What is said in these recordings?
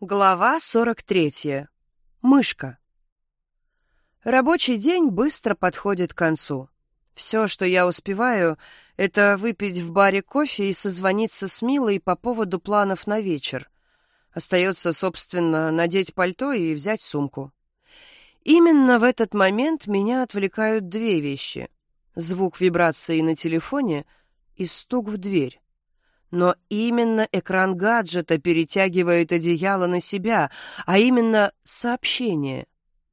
Глава 43. Мышка. Рабочий день быстро подходит к концу. Все, что я успеваю, это выпить в баре кофе и созвониться с Милой по поводу планов на вечер. Остается, собственно, надеть пальто и взять сумку. Именно в этот момент меня отвлекают две вещи. Звук вибрации на телефоне и стук в дверь. Но именно экран гаджета перетягивает одеяло на себя, а именно сообщение,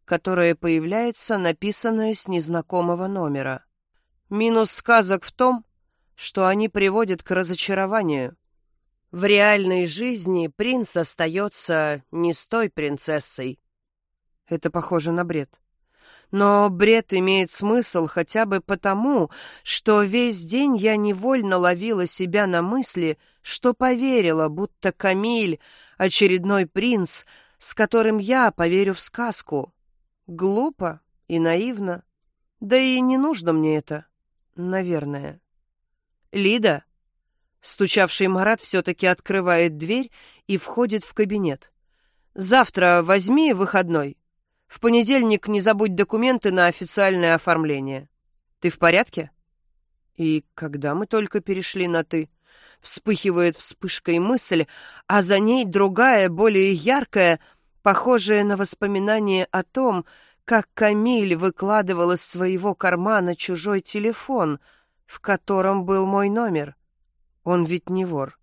которое появляется, написанное с незнакомого номера. Минус сказок в том, что они приводят к разочарованию. В реальной жизни принц остается не с той принцессой. Это похоже на бред. Но бред имеет смысл хотя бы потому, что весь день я невольно ловила себя на мысли, что поверила, будто Камиль — очередной принц, с которым я поверю в сказку. Глупо и наивно. Да и не нужно мне это, наверное. «Лида?» Стучавший Марат все-таки открывает дверь и входит в кабинет. «Завтра возьми выходной. В понедельник не забудь документы на официальное оформление. Ты в порядке? И когда мы только перешли на «ты», вспыхивает вспышкой мысль, а за ней другая, более яркая, похожая на воспоминание о том, как Камиль выкладывал из своего кармана чужой телефон, в котором был мой номер. Он ведь не вор.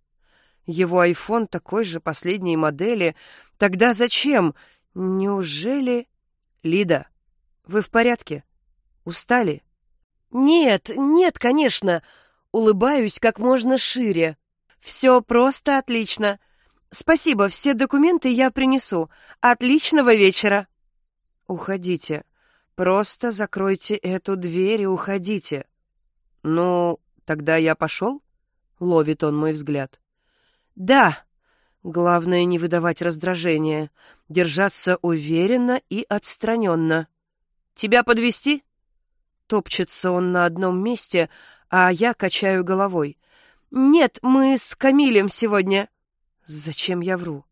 Его айфон такой же последней модели. Тогда зачем? Неужели... «Лида, вы в порядке? Устали?» «Нет, нет, конечно!» Улыбаюсь как можно шире. «Все просто отлично. Спасибо, все документы я принесу. Отличного вечера!» «Уходите. Просто закройте эту дверь и уходите». «Ну, тогда я пошел?» — ловит он мой взгляд. «Да!» Главное не выдавать раздражения, держаться уверенно и отстраненно. «Тебя подвести? Топчется он на одном месте, а я качаю головой. «Нет, мы с Камилем сегодня». Зачем я вру?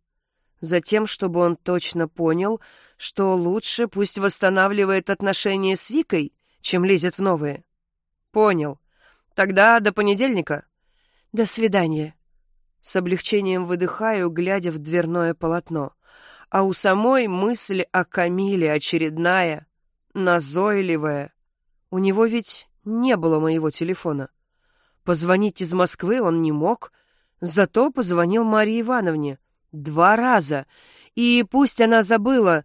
Затем, чтобы он точно понял, что лучше пусть восстанавливает отношения с Викой, чем лезет в новые. Понял. Тогда до понедельника. До свидания. С облегчением выдыхаю, глядя в дверное полотно. А у самой мысль о Камиле очередная, назойливая. У него ведь не было моего телефона. Позвонить из Москвы он не мог, зато позвонил Марии Ивановне. Два раза. И пусть она забыла,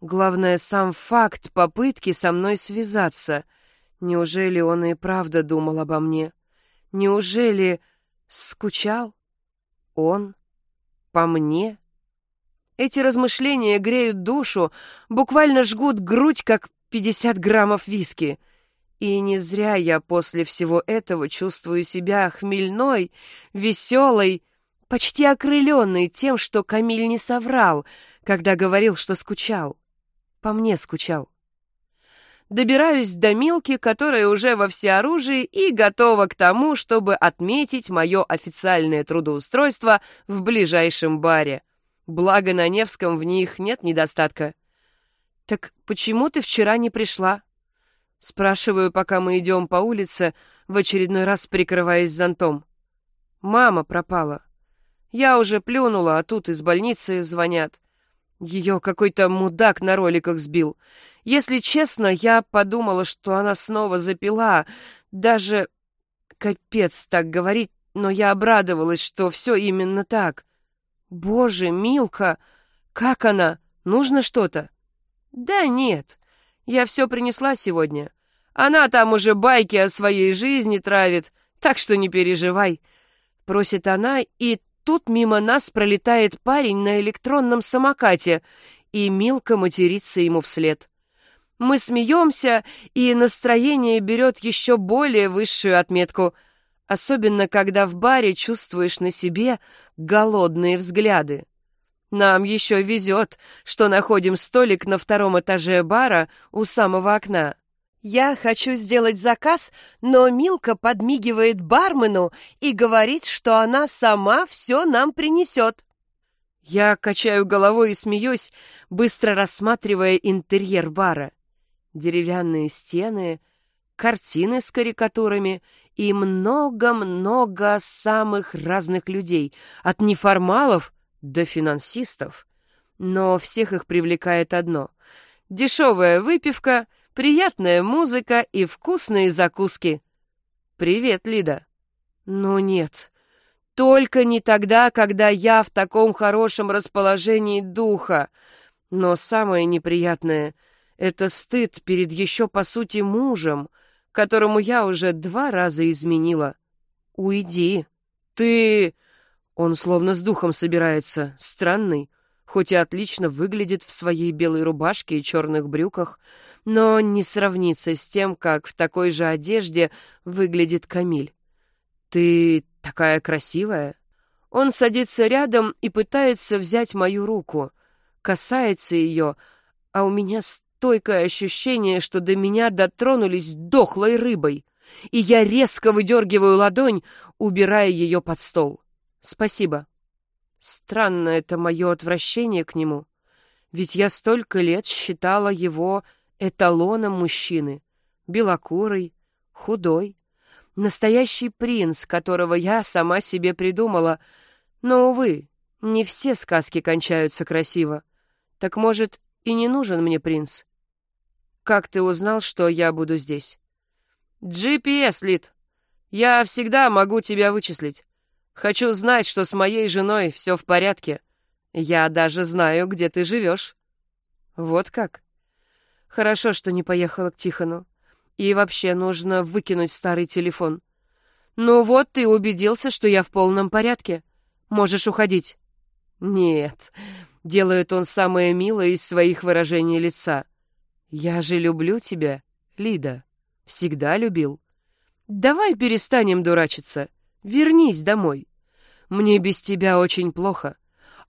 главное, сам факт попытки со мной связаться. Неужели он и правда думал обо мне? Неужели скучал? Он? По мне? Эти размышления греют душу, буквально жгут грудь, как 50 граммов виски. И не зря я после всего этого чувствую себя хмельной, веселой, почти окрыленной тем, что Камиль не соврал, когда говорил, что скучал. По мне скучал. Добираюсь до Милки, которая уже во всеоружии и готова к тому, чтобы отметить мое официальное трудоустройство в ближайшем баре. Благо на Невском в них нет недостатка. «Так почему ты вчера не пришла?» Спрашиваю, пока мы идем по улице, в очередной раз прикрываясь зонтом. «Мама пропала. Я уже плюнула, а тут из больницы звонят. Ее какой-то мудак на роликах сбил. Если честно, я подумала, что она снова запила. Даже капец так говорить, но я обрадовалась, что все именно так. Боже, Милка, как она? Нужно что-то? Да нет, я все принесла сегодня. Она там уже байки о своей жизни травит, так что не переживай. Просит она, и тут мимо нас пролетает парень на электронном самокате, и Милка матерится ему вслед. Мы смеемся, и настроение берет еще более высшую отметку, особенно когда в баре чувствуешь на себе голодные взгляды. Нам еще везет, что находим столик на втором этаже бара у самого окна. Я хочу сделать заказ, но Милка подмигивает бармену и говорит, что она сама все нам принесет. Я качаю головой и смеюсь, быстро рассматривая интерьер бара. Деревянные стены, картины с карикатурами и много-много самых разных людей, от неформалов до финансистов. Но всех их привлекает одно — дешевая выпивка, приятная музыка и вкусные закуски. «Привет, Лида». «Ну нет, только не тогда, когда я в таком хорошем расположении духа. Но самое неприятное — это стыд перед еще, по сути, мужем, которому я уже два раза изменила. Уйди. Ты... Он словно с духом собирается, странный, хоть и отлично выглядит в своей белой рубашке и черных брюках, но не сравнится с тем, как в такой же одежде выглядит Камиль. Ты такая красивая. Он садится рядом и пытается взять мою руку, касается ее, а у меня стойкое ощущение, что до меня дотронулись дохлой рыбой, и я резко выдергиваю ладонь, убирая ее под стол. Спасибо. Странно это мое отвращение к нему, ведь я столько лет считала его эталоном мужчины, белокурый, худой, Настоящий принц, которого я сама себе придумала. Но, увы, не все сказки кончаются красиво. Так, может, и не нужен мне принц? Как ты узнал, что я буду здесь? GPS, Лид. Я всегда могу тебя вычислить. Хочу знать, что с моей женой все в порядке. Я даже знаю, где ты живешь. Вот как? Хорошо, что не поехала к Тихону. И вообще нужно выкинуть старый телефон. Ну вот, ты убедился, что я в полном порядке. Можешь уходить. Нет, делает он самое милое из своих выражений лица. Я же люблю тебя, Лида. Всегда любил. Давай перестанем дурачиться. Вернись домой. Мне без тебя очень плохо.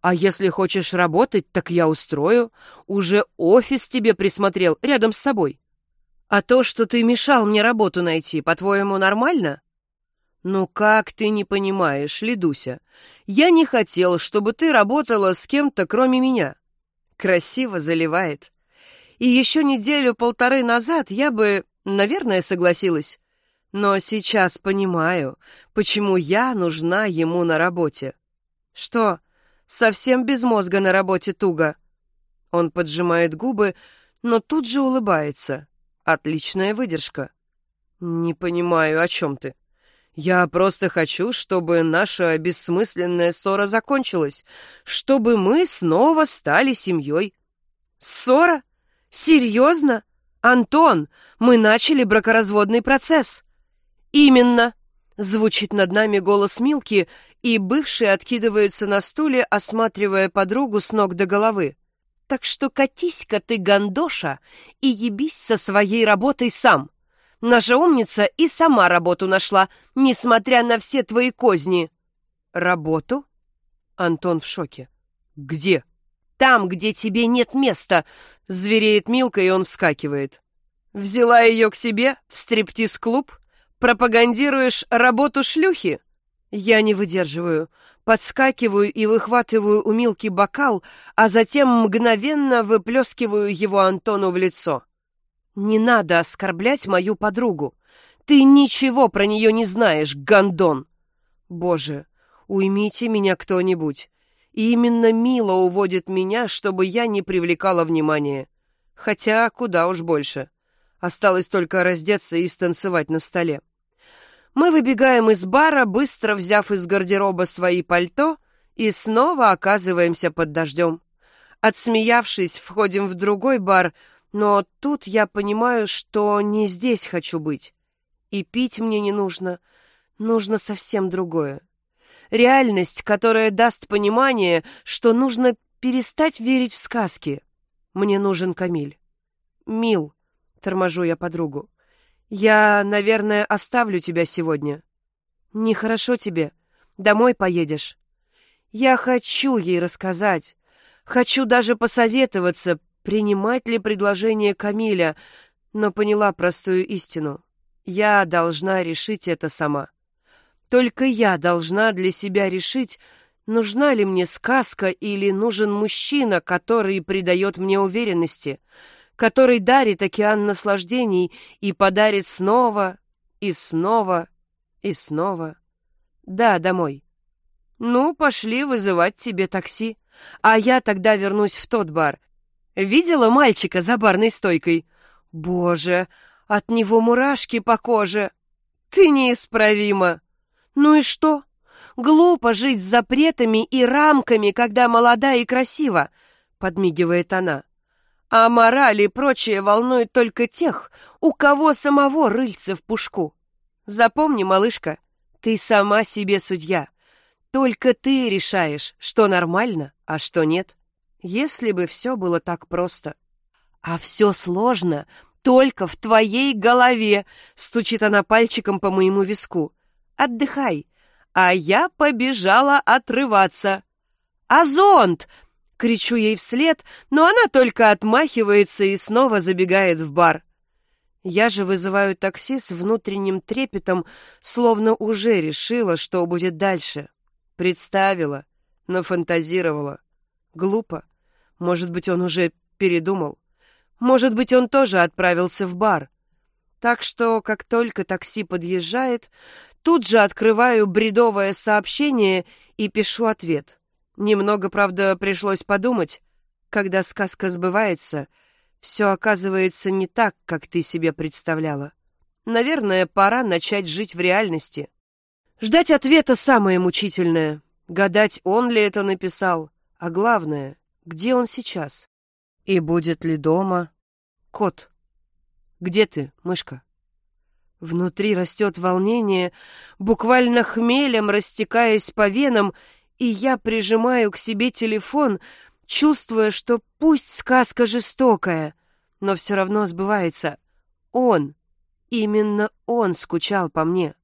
А если хочешь работать, так я устрою. Уже офис тебе присмотрел рядом с собой. А то, что ты мешал мне работу найти, по-твоему, нормально? Ну как ты не понимаешь, Лидуся? Я не хотел, чтобы ты работала с кем-то, кроме меня. Красиво заливает. И еще неделю-полторы назад я бы, наверное, согласилась. Но сейчас понимаю, почему я нужна ему на работе. Что, совсем без мозга на работе туго? Он поджимает губы, но тут же улыбается. Отличная выдержка. Не понимаю, о чем ты. Я просто хочу, чтобы наша бессмысленная ссора закончилась, чтобы мы снова стали семьей. Ссора? Серьезно? Антон, мы начали бракоразводный процесс. Именно. Звучит над нами голос Милки, и бывший откидывается на стуле, осматривая подругу с ног до головы. Так что катись-ка ты, гандоша, и ебись со своей работой сам. Наша умница и сама работу нашла, несмотря на все твои козни. Работу? Антон в шоке. Где? Там, где тебе нет места, звереет Милка, и он вскакивает. Взяла ее к себе в стриптиз-клуб? Пропагандируешь работу шлюхи? Я не выдерживаю. Подскакиваю и выхватываю у Милки бокал, а затем мгновенно выплескиваю его Антону в лицо. «Не надо оскорблять мою подругу. Ты ничего про нее не знаешь, гондон!» «Боже, уймите меня кто-нибудь. И именно Мила уводит меня, чтобы я не привлекала внимания. Хотя куда уж больше. Осталось только раздеться и станцевать на столе. Мы выбегаем из бара, быстро взяв из гардероба свои пальто, и снова оказываемся под дождем. Отсмеявшись, входим в другой бар, но тут я понимаю, что не здесь хочу быть. И пить мне не нужно, нужно совсем другое. Реальность, которая даст понимание, что нужно перестать верить в сказки. Мне нужен Камиль. Мил, торможу я подругу. Я, наверное, оставлю тебя сегодня. Нехорошо тебе. Домой поедешь. Я хочу ей рассказать. Хочу даже посоветоваться, принимать ли предложение Камиля, но поняла простую истину. Я должна решить это сама. Только я должна для себя решить, Нужна ли мне сказка или нужен мужчина, который придает мне уверенности, который дарит океан наслаждений и подарит снова и снова и снова? Да, домой. Ну, пошли вызывать тебе такси, а я тогда вернусь в тот бар. Видела мальчика за барной стойкой? Боже, от него мурашки по коже. Ты неисправима. Ну и что? Глупо жить с запретами и рамками, когда молода и красива, подмигивает она. А мораль и прочее волнует только тех, у кого самого рыльце в пушку. Запомни, малышка, ты сама себе судья. Только ты решаешь, что нормально, а что нет. Если бы все было так просто. А все сложно только в твоей голове, стучит она пальчиком по моему виску. Отдыхай, а я побежала отрываться. «А зонт!» — кричу ей вслед, но она только отмахивается и снова забегает в бар. Я же вызываю такси с внутренним трепетом, словно уже решила, что будет дальше. Представила, нафантазировала. Глупо. Может быть, он уже передумал. Может быть, он тоже отправился в бар. Так что, как только такси подъезжает, Тут же открываю бредовое сообщение и пишу ответ. Немного, правда, пришлось подумать. Когда сказка сбывается, все оказывается не так, как ты себе представляла. Наверное, пора начать жить в реальности. Ждать ответа самое мучительное. Гадать, он ли это написал. А главное, где он сейчас? И будет ли дома? Кот. Где ты, мышка? Внутри растет волнение, буквально хмелем растекаясь по венам, и я прижимаю к себе телефон, чувствуя, что пусть сказка жестокая, но все равно сбывается. Он, именно он скучал по мне.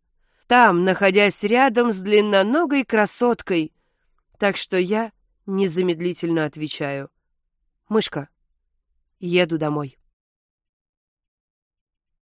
Там, находясь рядом с длинноногой красоткой. Так что я незамедлительно отвечаю. «Мышка, еду домой».